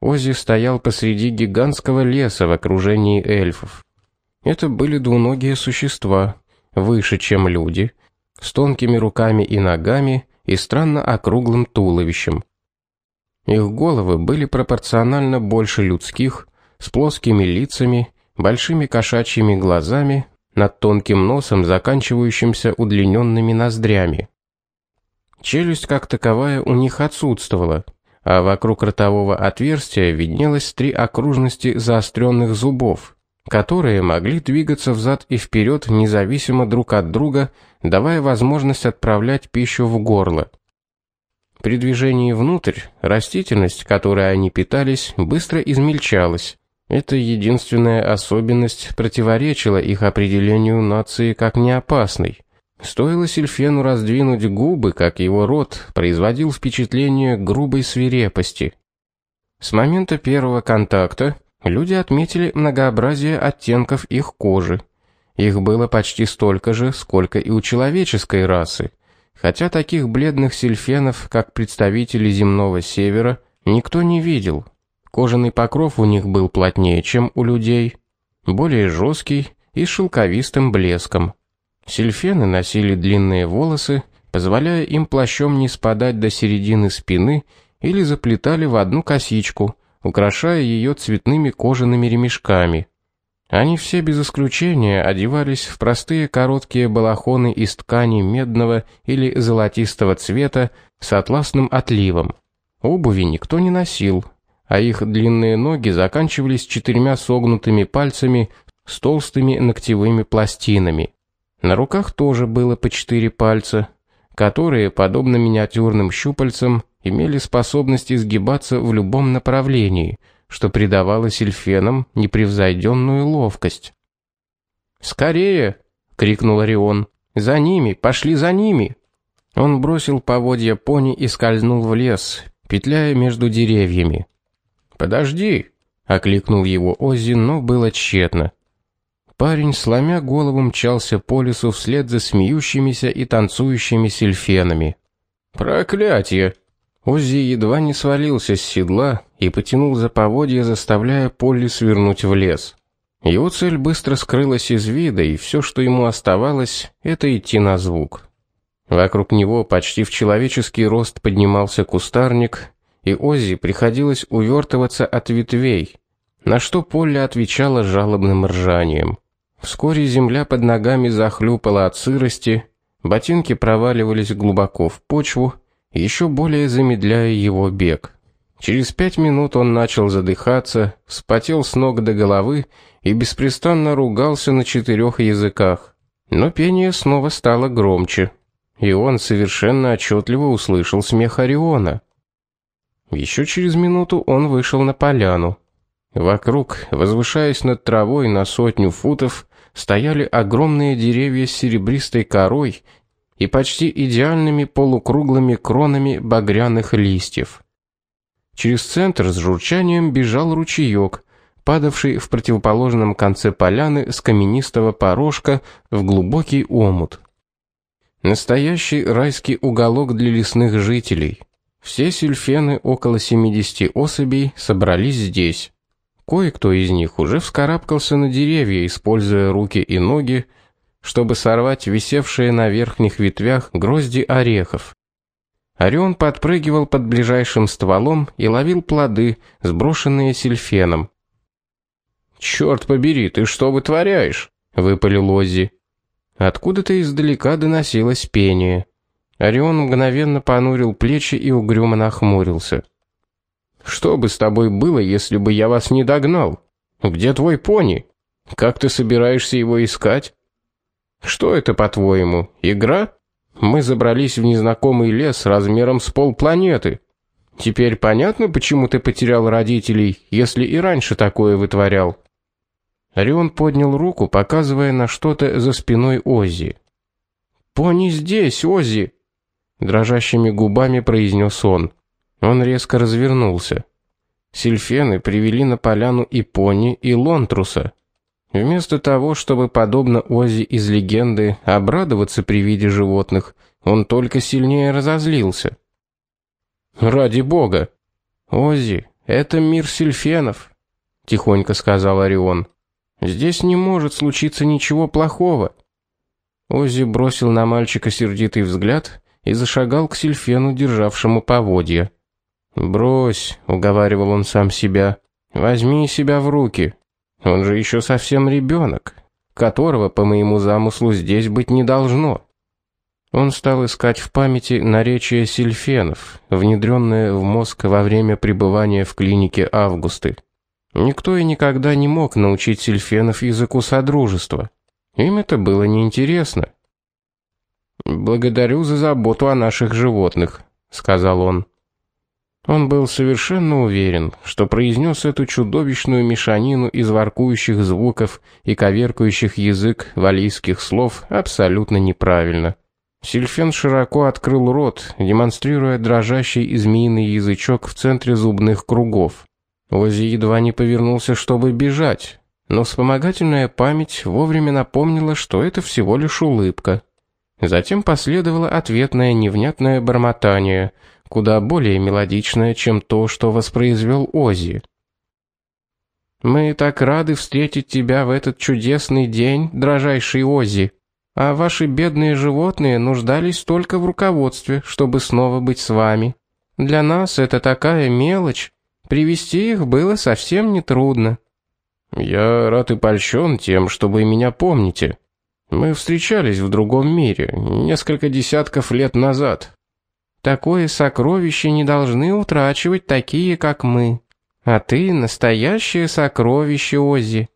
Оззи стоял посреди гигантского леса в окружении эльфов. Это были двуногие существа, выше, чем люди, с тонкими руками и ногами и странно округлым туловищем. Их головы были пропорционально больше людских, с плоскими лицами, большими кошачьими глазами, над тонким носом, заканчивающимся удлиненными ноздрями. Челюсть как таковая у них отсутствовала, а вокруг ротового отверстия виднелось три окружности заостренных зубов, которые могли двигаться взад и вперед независимо друг от друга, давая возможность отправлять пищу в горло. При движении внутрь растительность, которой они питались, быстро измельчалась. Эта единственная особенность противоречила их определению нации как неопасной. Стоило Сильфену раздвинуть губы, как его рот производил впечатление грубой свирепости. С момента первого контакта люди отметили многообразие оттенков их кожи. Их было почти столько же, сколько и у человеческой расы, хотя таких бледных сильфенов, как представители земного севера, никто не видел. Кожаный покров у них был плотнее, чем у людей, более жесткий и шелковистым блеском. Сильфены носили длинные волосы, позволяя им плащом не спадать до середины спины, или заплетали в одну косичку, украшая ее цветными кожаными ремешками. Они все без исключения одевались в простые короткие балахоны из ткани медного или золотистого цвета с атласным отливом. Обуви никто не носил, а их длинные ноги заканчивались четырьмя согнутыми пальцами с толстыми ногтевыми пластинами. На руках тоже было по четыре пальца, которые, подобно миниатюрным щупальцам, имели способность изгибаться в любом направлении, что придавало сильфенам непревзойденную ловкость. «Скорее!» — крикнул Орион. «За ними! Пошли за ними!» Он бросил поводья пони и скользнул в лес, петляя между деревьями. «Подожди!» — окликнул его Оззи, но было тщетно. Парень, сломя голову, мчался по лесу вслед за смеющимися и танцующими сильфенами. Проклятие! Оззи едва не свалился с седла и потянул за поводья, заставляя Полли свернуть в лес. Его цель быстро скрылась из вида, и все, что ему оставалось, это идти на звук. Вокруг него почти в человеческий рост поднимался кустарник, и Оззи приходилось увертываться от ветвей, на что Полли отвечала жалобным ржанием. Вскоре земля под ногами захлюпала от сырости, ботинки проваливались глубоко в почву, еще более замедляя его бег. Через пять минут он начал задыхаться, вспотел с ног до головы и беспрестанно ругался на четырех языках. Но пение снова стало громче, и он совершенно отчетливо услышал смех Ориона. Еще через минуту он вышел на поляну. Вокруг, возвышаясь над травой на сотню футов, стояли огромные деревья с серебристой корой и почти идеальными полукруглыми кронами багряных листьев. Через центр с журчанием бежал ручеек, падавший в противоположном конце поляны с каменистого порожка в глубокий омут. Настоящий райский уголок для лесных жителей. Все сильфены, около 70 особей, собрались здесь. Кое-кто из них уже вскарабкался на деревья, используя руки и ноги, чтобы сорвать висевшие на верхних ветвях грозди орехов. Орион подпрыгивал под ближайшим стволом и ловил плоды, сброшенные сильфеном. «Черт побери, ты что вытворяешь?» — выпалил Оззи. Откуда-то издалека доносилось пение. Орион мгновенно понурил плечи и угрюмо нахмурился. Что бы с тобой было, если бы я вас не догнал? Где твой пони? Как ты собираешься его искать? Что это, по-твоему, игра? Мы забрались в незнакомый лес размером с полпланеты. Теперь понятно, почему ты потерял родителей, если и раньше такое вытворял. Орион поднял руку, показывая на что-то за спиной Оззи. Пони здесь, Оззи, дрожащими губами произнес он. Он резко развернулся. Сильфены привели на поляну и пони, и лонтруса. Вместо того, чтобы подобно Ози из легенды обрадоваться при виде животных, он только сильнее разозлился. Ради бога. Ози, Это мир сильфенов, тихонько сказал Орион. Здесь не может случиться ничего плохого. Ози бросил на мальчика сердитый взгляд и зашагал к сильфену, державшему поводья. "Брось", уговаривал он сам себя. "Возьми себя в руки. Он же еще совсем ребенок, которого по моему замыслу здесь быть не должно". Он стал искать в памяти наречие сильфенов, внедренное в мозг во время пребывания в клинике Августы. Никто и никогда не мог научить сильфенов языку содружества. Им это было неинтересно. «Благодарю за заботу о наших животных», — сказал он. Он был совершенно уверен, что произнес эту чудовищную мешанину из воркующих звуков и коверкающих язык валийских слов абсолютно неправильно. Сильфен широко открыл рот, демонстрируя дрожащий змеиный язычок в центре зубных кругов. Ози едва не повернулся, чтобы бежать, но вспомогательная память вовремя напомнила, что это всего лишь улыбка. Затем последовало ответное невнятное бормотание, куда более мелодичное, чем то, что воспроизвел Ози. Мы так рады встретить тебя в этот чудесный день, дрожайший Ози. А ваши бедные животные нуждались только в руководстве, чтобы снова быть с вами. Для нас это такая мелочь. Привести их было совсем не трудно. Я рад и польщен тем, что вы меня помните. Мы встречались в другом мире несколько десятков лет назад. Такое сокровище не должны утрачивать такие, как мы. А ты настоящее сокровище, Ози.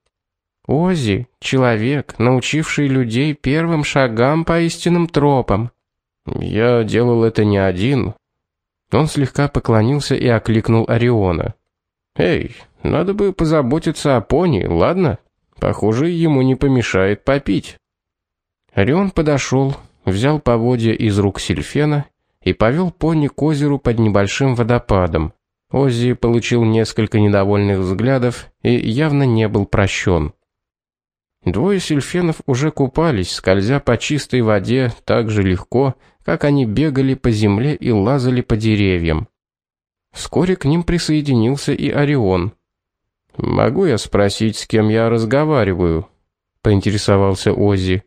Ози — человек, научивший людей первым шагам по истинным тропам. Я делал это не один. Он слегка поклонился и окликнул Ориона. Эй, надо бы позаботиться о пони, ладно? Похоже, ему не помешает попить. Орион подошел, взял поводья из рук Сильфена и повел пони к озеру под небольшим водопадом. Ози получил несколько недовольных взглядов и явно не был прощен. Двое сельфенов уже купались, скользя по чистой воде так же легко, как они бегали по земле и лазали по деревьям. Вскоре к ним присоединился и Орион. «Могу я спросить, с кем я разговариваю?» — поинтересовался Оззи.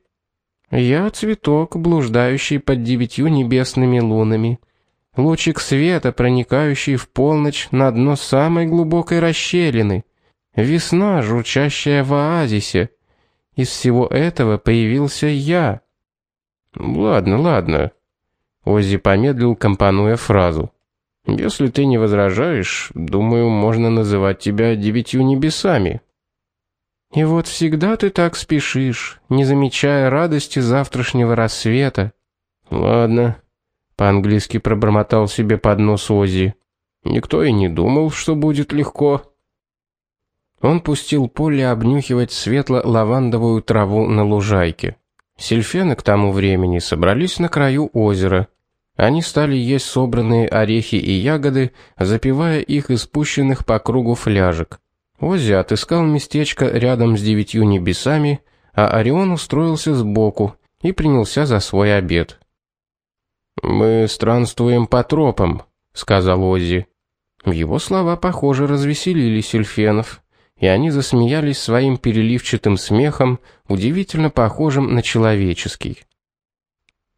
«Я цветок, блуждающий под девятью небесными лунами. Лучик света, проникающий в полночь на дно самой глубокой расщелины. Весна, журчащая в оазисе, из всего этого появился я. Ладно, ладно. Оззи помедлил, компонуя фразу. Если ты не возражаешь, думаю, можно называть тебя девятью небесами. И вот всегда ты так спешишь, не замечая радости завтрашнего рассвета. Ладно, по-английски пробормотал себе под нос Оззи. Никто и не думал, что будет легко. Он пустил поле обнюхивать светло-лавандовую траву на лужайке. Сельфены к тому времени собрались на краю озера. Они стали есть собранные орехи и ягоды, запивая их из пущенных по кругу фляжек. Оззи отыскал местечко рядом с девятью небесами, а Орион устроился сбоку и принялся за свой обед. «Мы странствуем по тропам», — сказал Оззи. Его слова, похоже, развеселили сельфенов и они засмеялись своим переливчатым смехом, удивительно похожим на человеческий.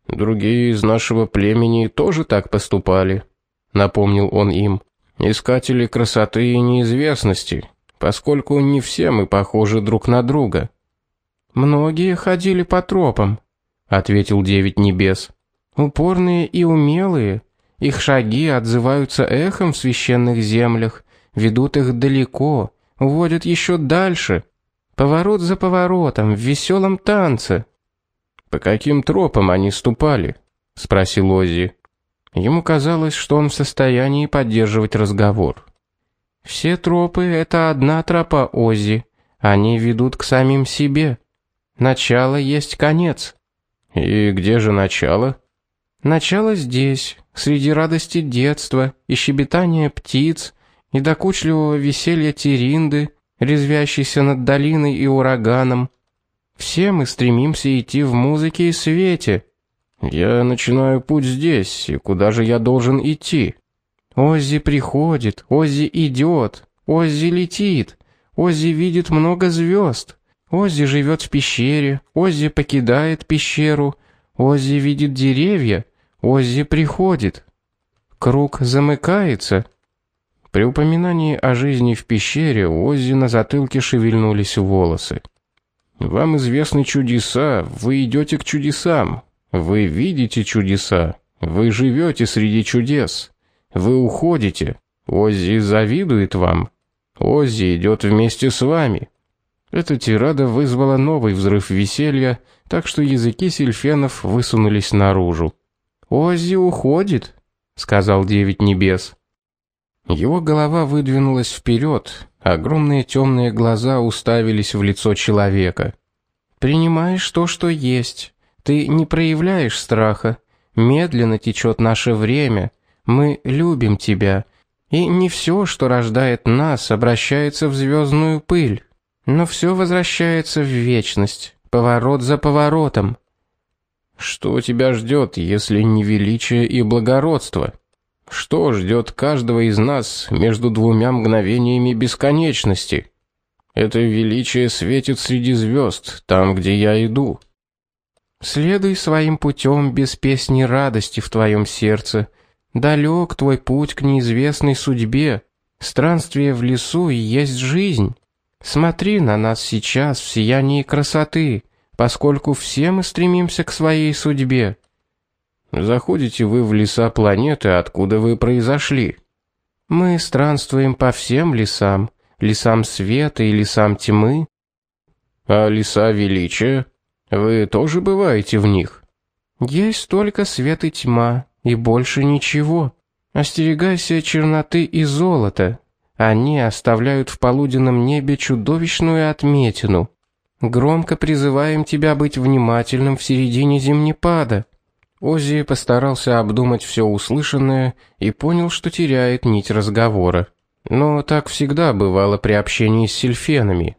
Другие из нашего племени тоже так поступали, напомнил он им. Искатели красоты и неизвестности, поскольку не все мы похожи друг на друга. Многие ходили по тропам, ответил девять небес. Упорные и умелые, их шаги отзываются эхом в священных землях, ведут их далеко, уводят еще дальше, поворот за поворотом в веселом танце. По каким тропам они ступали? спросил Оззи. Ему казалось, что он в состоянии поддерживать разговор. Все тропы это одна тропа Оззи. Они ведут к самим себе. Начало есть конец. И где же начало? Начало здесь, среди радости детства и щебетания птиц, и докучливого веселья Теринды, резвящейся над долиной и ураганом. Все мы стремимся идти в музыке и свете. Я начинаю путь здесь, и куда же я должен идти? Оззи приходит, Оззи идет, Оззи летит, Оззи видит много звезд. Оззи живет в пещере, Оззи покидает пещеру, Оззи видит деревья, Оззи приходит. Круг замыкается. При упоминании о жизни в пещере у Оззи на затылке шевельнулись волосы. Вам известны чудеса, вы идете к чудесам. Вы видите чудеса. Вы живете среди чудес. Вы уходите. Оззи завидует вам. Оззи идет вместе с вами. Эта тирада вызвала новый взрыв веселья, так что языки сильфенов высунулись наружу. «Оззи уходит», — сказал Девять Небес. Его голова выдвинулась вперед, огромные темные глаза уставились в лицо человека. «Принимаешь то, что есть. Ты не проявляешь страха. Медленно течет наше время. Мы любим тебя. И не все, что рождает нас, обращается в звездную пыль. Но все возвращается в вечность, поворот за поворотом. Что тебя ждет, если не величие и благородство? Что ждет каждого из нас между двумя мгновениями бесконечности? Это величие светит среди звезд, там, где я иду. Следуй своим путем без песни радости в твоем сердце. Далек твой путь к неизвестной судьбе. Странствие в лесу и есть жизнь. Смотри на нас сейчас в сиянии красоты, поскольку все мы стремимся к своей судьбе. Заходите вы в леса планеты, откуда вы произошли. Мы странствуем по всем лесам, лесам света и лесам тьмы. А леса величия? Вы тоже бываете в них? Есть только свет и тьма, и больше ничего. Остерегайся черноты и золота. Они оставляют в полуденном небе чудовищную отметину. Громко призываем тебя быть внимательным в середине зимнепада. Оззи постарался обдумать все услышанное и понял, что теряет нить разговора. Но так всегда бывало при общении с сильфенами.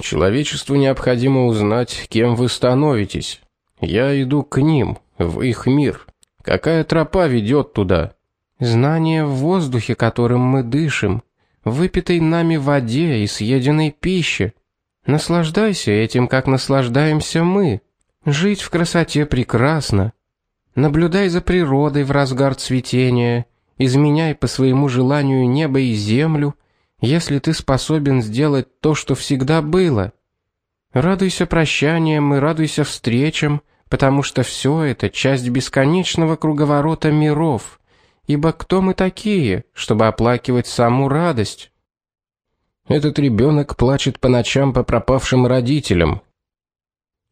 Человечеству необходимо узнать, кем вы становитесь. Я иду к ним, в их мир. Какая тропа ведет туда? Знание в воздухе, которым мы дышим, выпитой нами воде и съеденной пище. Наслаждайся этим, как наслаждаемся мы. Жить в красоте прекрасно. Наблюдай за природой в разгар цветения, изменяй по своему желанию небо и землю, если ты способен сделать то, что всегда было. Радуйся прощаниям и радуйся встречам, потому что все это часть бесконечного круговорота миров. Ибо кто мы такие, чтобы оплакивать саму радость? Этот ребенок плачет по ночам по пропавшим родителям,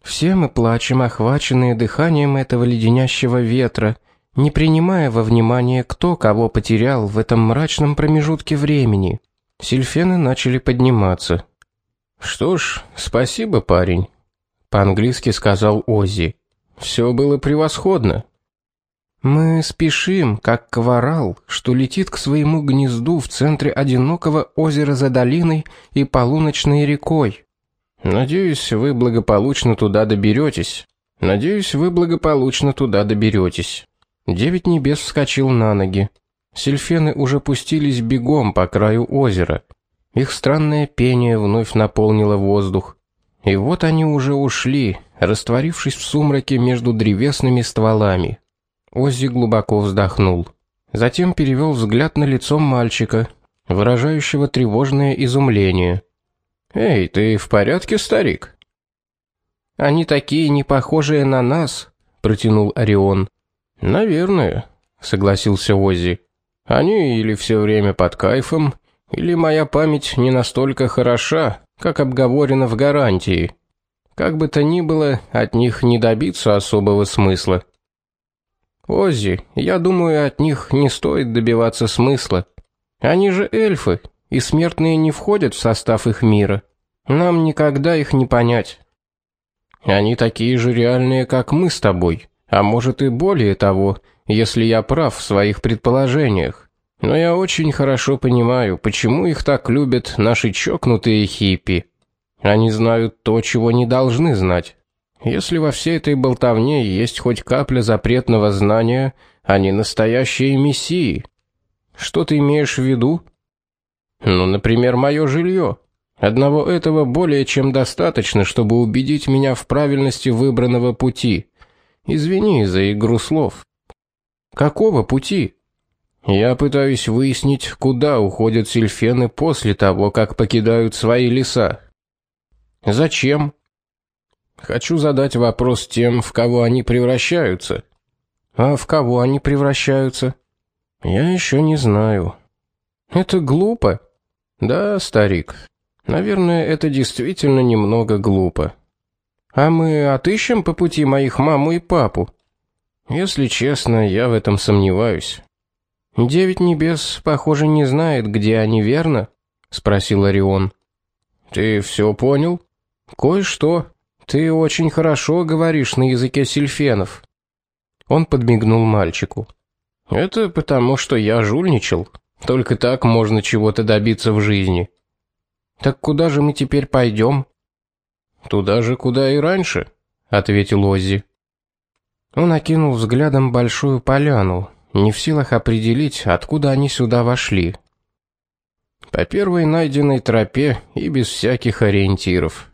все мы плачем, охваченные дыханием этого леденящего ветра, не принимая во внимание, кто кого потерял в этом мрачном промежутке времени. Сильфены начали подниматься. Что ж, спасибо, парень, по-английски сказал Оззи. Все было превосходно. Мы спешим, как кварал, что летит к своему гнезду в центре одинокого озера за долиной и полуночной рекой. Надеюсь, вы благополучно туда доберетесь. Надеюсь, вы благополучно туда доберетесь. Девять небес вскочил на ноги. Сильфены уже пустились бегом по краю озера. Их странное пение вновь наполнило воздух. И вот они уже ушли, растворившись в сумраке между древесными стволами. Оззи глубоко вздохнул. Затем перевел взгляд на лицо мальчика, выражающего тревожное изумление. Эй, ты в порядке, старик? Они такие не похожие на нас, протянул Орион. Наверное, согласился Оззи. Они или все время под кайфом, или моя память не настолько хороша, как обговорено в гарантии. Как бы то ни было, от них не добиться особого смысла. Оззи, я думаю, от них не стоит добиваться смысла. Они же эльфы, и смертные не входят в состав их мира. Нам никогда их не понять. Они такие же реальные, как мы с тобой, а может и более того, если я прав в своих предположениях. Но я очень хорошо понимаю, почему их так любят наши чокнутые хиппи. Они знают то, чего не должны знать. Если во всей этой болтовне есть хоть капля запретного знания, они настоящие мессии. Что ты имеешь в виду? Ну, например, мое жилье. Одного этого более чем достаточно, чтобы убедить меня в правильности выбранного пути. Извини за игру слов. Какого пути? Я пытаюсь выяснить, куда уходят сильфены после того, как покидают свои леса. Зачем? Хочу задать вопрос тем, в кого они превращаются. А в кого они превращаются? Я еще не знаю. Это глупо. Да, старик. Наверное, это действительно немного глупо. А мы отыщем по пути моих маму и папу. Если честно, я в этом сомневаюсь. Девять небес, похоже, не знает, где они, верно? спросил Орион. Ты все понял? Кое-что. Ты очень хорошо говоришь на языке сильфенов. Он подмигнул мальчику. Это потому, что я жульничал. Только так можно чего-то добиться в жизни. Так куда же мы теперь пойдем? Туда же, куда и раньше, ответил Оззи. Он окинул взглядом большую поляну, не в силах определить, откуда они сюда вошли. По первой найденной тропе и без всяких ориентиров.